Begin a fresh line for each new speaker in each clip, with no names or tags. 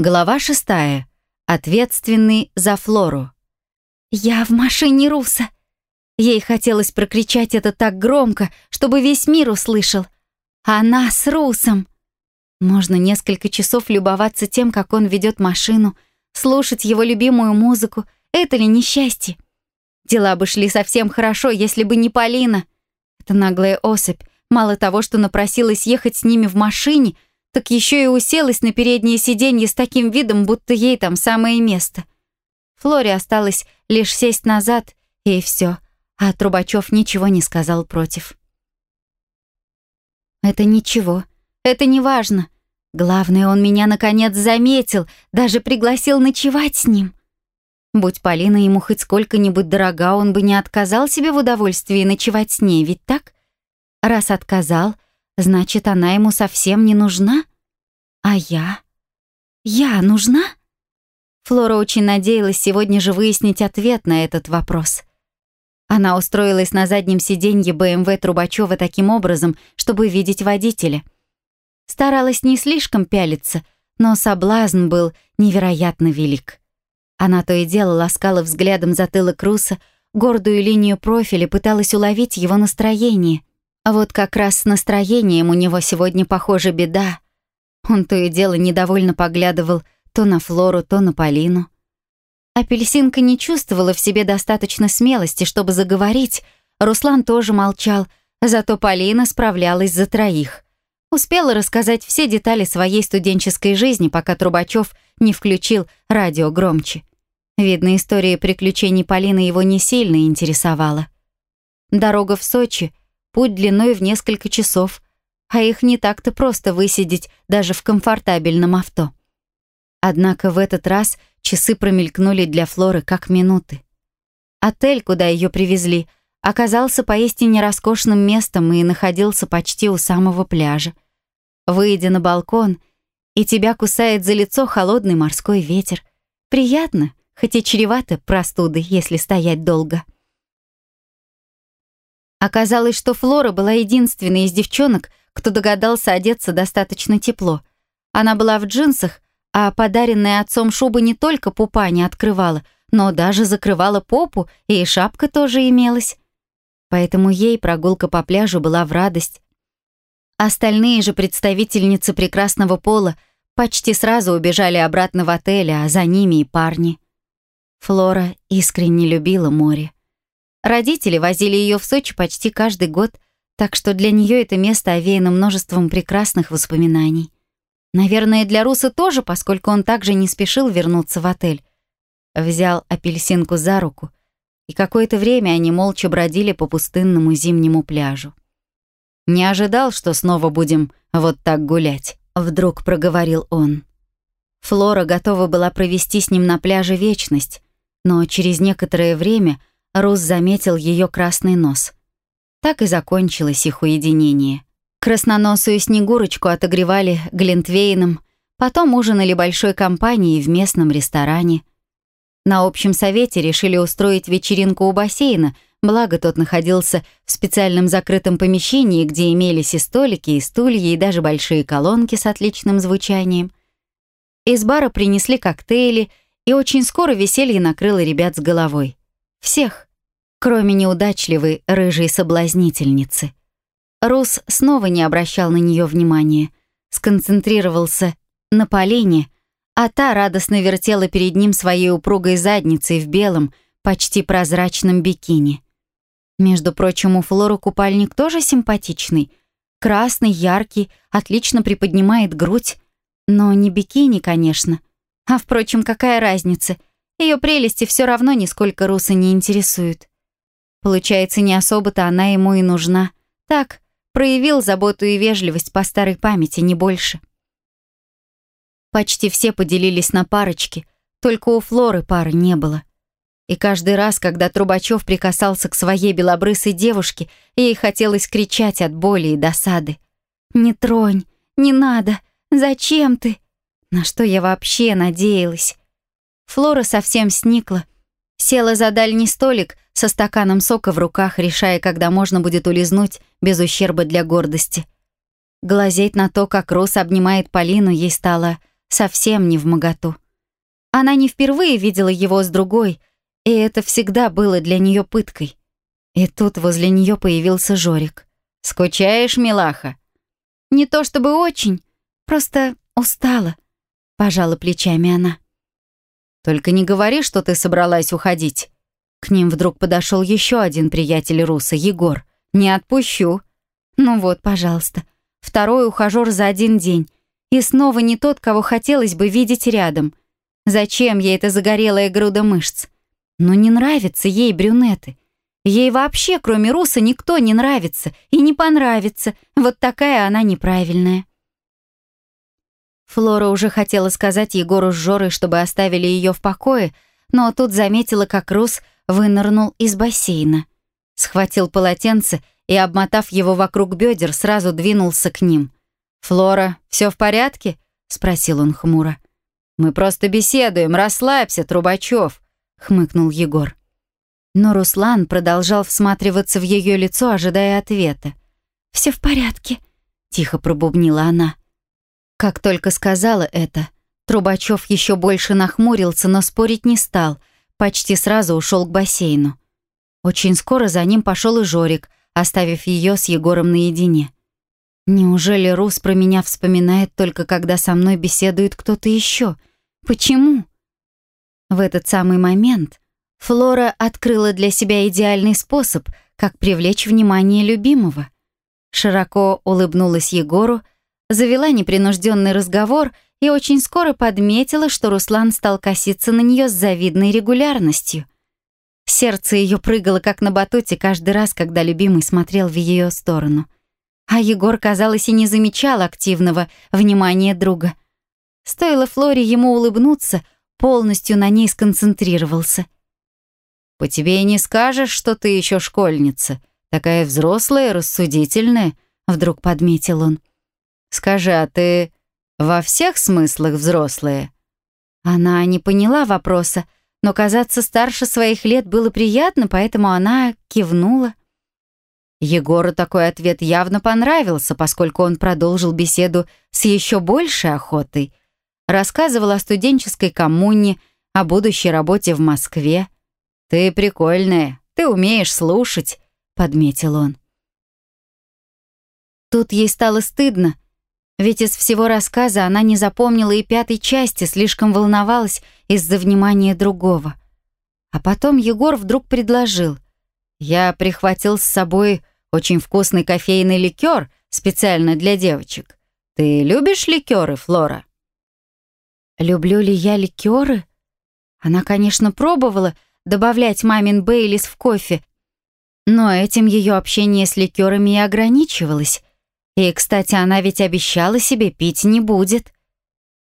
Глава шестая. Ответственный за Флору.
«Я в машине Руса!» Ей хотелось прокричать это так громко, чтобы весь мир услышал. «Она с Русом!» Можно несколько часов любоваться тем, как он ведет машину, слушать его любимую музыку. Это ли несчастье? Дела бы шли совсем хорошо, если бы не Полина. Это наглая особь. Мало того, что напросилась ехать с ними в машине — так еще и уселась на переднее сиденье с таким видом, будто ей там самое место. Флоре осталось лишь сесть назад, и все, а Трубачев ничего не сказал против. «Это ничего, это не важно. Главное, он меня наконец заметил, даже пригласил ночевать с ним. Будь Полина ему хоть сколько-нибудь дорога, он бы не отказал себе в удовольствии ночевать с ней, ведь так? Раз отказал — Значит, она ему совсем не нужна? А я? Я нужна? Флора очень надеялась сегодня же выяснить ответ на этот вопрос. Она устроилась на заднем сиденье БМВ Трубачева таким образом, чтобы видеть водителя. Старалась не слишком пялиться, но соблазн был невероятно велик. Она то и дело ласкала взглядом затылок Руса, гордую линию профиля, пыталась уловить его настроение — а вот как раз с настроением у него сегодня, похоже, беда. Он то и дело недовольно поглядывал то на Флору, то на Полину. Апельсинка не чувствовала в себе достаточно смелости, чтобы заговорить. Руслан тоже молчал, зато Полина справлялась за троих. Успела рассказать все детали своей студенческой жизни, пока Трубачев не включил радио громче. Видно, история приключений Полины его не сильно интересовала. Дорога в Сочи — Путь длиной в несколько часов, а их не так-то просто высидеть даже в комфортабельном авто. Однако в этот раз часы промелькнули для Флоры как минуты. Отель, куда ее привезли, оказался поистине роскошным местом и находился почти у самого пляжа. Выйдя на балкон, и тебя кусает за лицо холодный морской ветер. Приятно, хоть и чревато простуды, если стоять долго. Оказалось, что Флора была единственной из девчонок, кто догадался одеться достаточно тепло. Она была в джинсах, а подаренная отцом шуба не только пупа не открывала, но даже закрывала попу, и шапка тоже имелась. Поэтому ей прогулка по пляжу была в радость. Остальные же представительницы прекрасного пола почти сразу убежали обратно в отель, а за ними и парни. Флора искренне любила море. Родители возили ее в Сочи почти каждый год, так что для нее это место овеяно множеством прекрасных воспоминаний. Наверное, для Руса тоже, поскольку он также не спешил вернуться в отель. Взял апельсинку за руку, и какое-то время они молча бродили по пустынному зимнему пляжу. «Не ожидал, что снова будем вот так гулять», — вдруг проговорил он. Флора готова была провести с ним на пляже вечность, но через некоторое время — Рус заметил ее красный нос. Так и закончилось их уединение. Красноносую Снегурочку отогревали глинтвейном, потом ужинали большой компанией в местном ресторане. На общем совете решили устроить вечеринку у бассейна, благо тот находился в специальном закрытом помещении, где имелись и столики, и стулья, и даже большие колонки с отличным звучанием. Из бара принесли коктейли, и очень скоро веселье накрыло ребят с головой. Всех, кроме неудачливой рыжей соблазнительницы. Рус снова не обращал на нее внимания, сконцентрировался на Полине, а та радостно вертела перед ним своей упругой задницей в белом, почти прозрачном бикини. Между прочим, у Флоры купальник тоже симпатичный. Красный, яркий, отлично приподнимает грудь. Но не бикини, конечно. А, впрочем, какая разница — ее прелести все равно нисколько Руса не интересуют. Получается, не особо-то она ему и нужна. Так, проявил заботу и вежливость по старой памяти, не больше. Почти все поделились на парочки, только у Флоры пары не было. И каждый раз, когда Трубачев прикасался к своей белобрысой девушке, ей хотелось кричать от боли и досады. «Не тронь! Не надо! Зачем ты?» На что я вообще надеялась? Флора совсем сникла. Села за дальний столик со стаканом сока в руках, решая, когда можно будет улизнуть без ущерба для гордости. Глазеть на то, как Рос обнимает Полину, ей стало совсем не в моготу. Она не впервые видела его с другой, и это всегда было для нее пыткой. И тут возле нее появился Жорик. «Скучаешь, милаха?» «Не то чтобы очень, просто устала», — пожала плечами она.
«Только не говори, что ты собралась уходить». К ним вдруг подошел еще один приятель Руса, Егор. «Не отпущу».
«Ну вот, пожалуйста. Второй ухажер за один день. И снова не тот, кого хотелось бы видеть рядом. Зачем ей эта загорелая груда мышц? Но не нравятся ей брюнеты. Ей вообще, кроме Руса, никто не нравится и не понравится. Вот такая она неправильная. Флора уже хотела сказать Егору с Жорой, чтобы оставили ее в покое, но тут заметила, как Рус вынырнул из бассейна. Схватил полотенце и, обмотав его вокруг бедер, сразу двинулся к ним. «Флора, все в порядке?» — спросил он хмуро. «Мы просто беседуем, расслабься, Трубачев», — хмыкнул Егор. Но Руслан продолжал всматриваться в ее лицо, ожидая ответа. «Все в порядке», — тихо пробубнила она. Как только сказала это, Трубачев еще больше нахмурился, но спорить не стал, почти сразу ушел к бассейну. Очень скоро за ним пошел и Жорик, оставив ее с Егором наедине. Неужели Рус про меня вспоминает только когда со мной беседует кто-то еще? Почему? В этот самый момент Флора открыла для себя идеальный способ, как привлечь внимание любимого. Широко улыбнулась Егору, завела непринужденный разговор и очень скоро подметила, что Руслан стал коситься на нее с завидной регулярностью. Сердце ее прыгало, как на батуте, каждый раз, когда любимый смотрел в ее сторону. А Егор, казалось, и не замечал активного внимания друга. Стоило Флоре ему улыбнуться, полностью на ней сконцентрировался.
«По тебе и не скажешь, что ты еще школьница. Такая взрослая, рассудительная», — вдруг подметил он. «Скажи, а ты во всех смыслах взрослая?»
Она не поняла вопроса, — но казаться старше своих лет было приятно, поэтому она кивнула.
Егору такой ответ явно понравился, поскольку он продолжил беседу с еще большей охотой. Рассказывал о студенческой коммуне, о будущей работе в Москве. «Ты прикольная, ты умеешь слушать», — подметил он.
Тут ей стало стыдно, ведь из всего рассказа она не запомнила и пятой части, слишком волновалась из-за внимания другого. А потом Егор вдруг предложил. «Я прихватил с собой очень вкусный кофейный ликер специально для девочек. Ты любишь ликеры, Флора?» «Люблю ли я ликеры?» Она, конечно, пробовала добавлять мамин Бейлис в кофе, но этим ее общение с ликерами и ограничивалось. И, кстати, она ведь обещала себе пить не будет.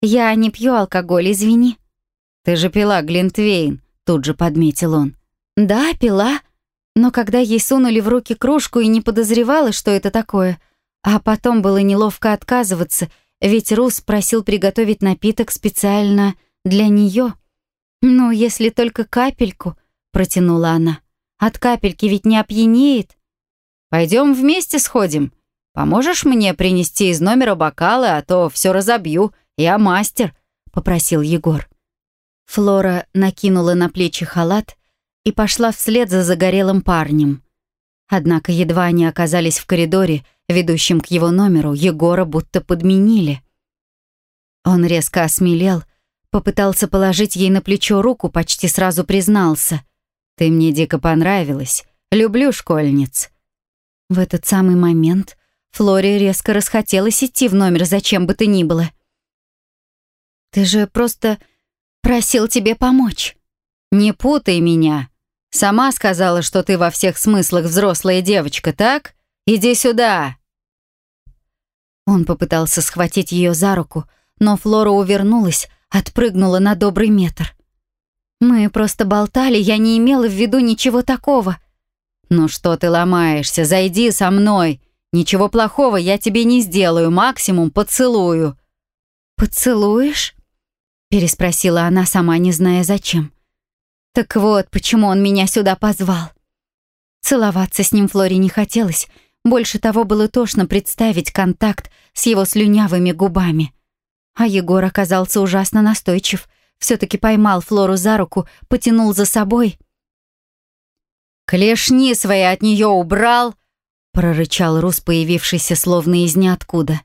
Я не пью алкоголь, извини.
Ты же пила Глинтвейн, тут же подметил он.
Да, пила. Но когда ей сунули в руки кружку и не подозревала, что это такое, а потом было неловко отказываться, ведь Рус просил приготовить напиток специально для нее. «Ну, если только капельку», — протянула она. «От капельки ведь не опьянеет».
«Пойдем вместе сходим», «Поможешь мне принести из номера бокалы, а то все разобью. Я мастер», — попросил Егор.
Флора накинула на плечи халат и пошла вслед за загорелым парнем. Однако едва они оказались в коридоре, ведущем к его номеру, Егора будто подменили. Он резко осмелел, попытался положить ей на плечо руку, почти сразу признался.
«Ты мне дико понравилась. Люблю школьниц».
В этот самый момент Флоре резко расхотелось идти в номер, зачем бы то ни было. «Ты же просто просил тебе помочь».
«Не путай меня. Сама сказала, что ты во всех смыслах взрослая девочка, так? Иди сюда!»
Он попытался схватить ее за руку, но Флора увернулась, отпрыгнула на добрый метр. «Мы просто болтали, я не имела в виду ничего такого».
«Ну что ты ломаешься? Зайди со мной!» Ничего плохого я тебе не сделаю, максимум поцелую».
«Поцелуешь?» переспросила она, сама не зная зачем. «Так вот, почему он меня сюда позвал». Целоваться с ним Флоре не хотелось, больше того было тошно представить контакт с его слюнявыми губами. А Егор оказался ужасно настойчив. Все-таки поймал Флору за руку, потянул за собой.
«Клешни свои от нее убрал!» Прорычал Рус, появившийся словно из ниоткуда.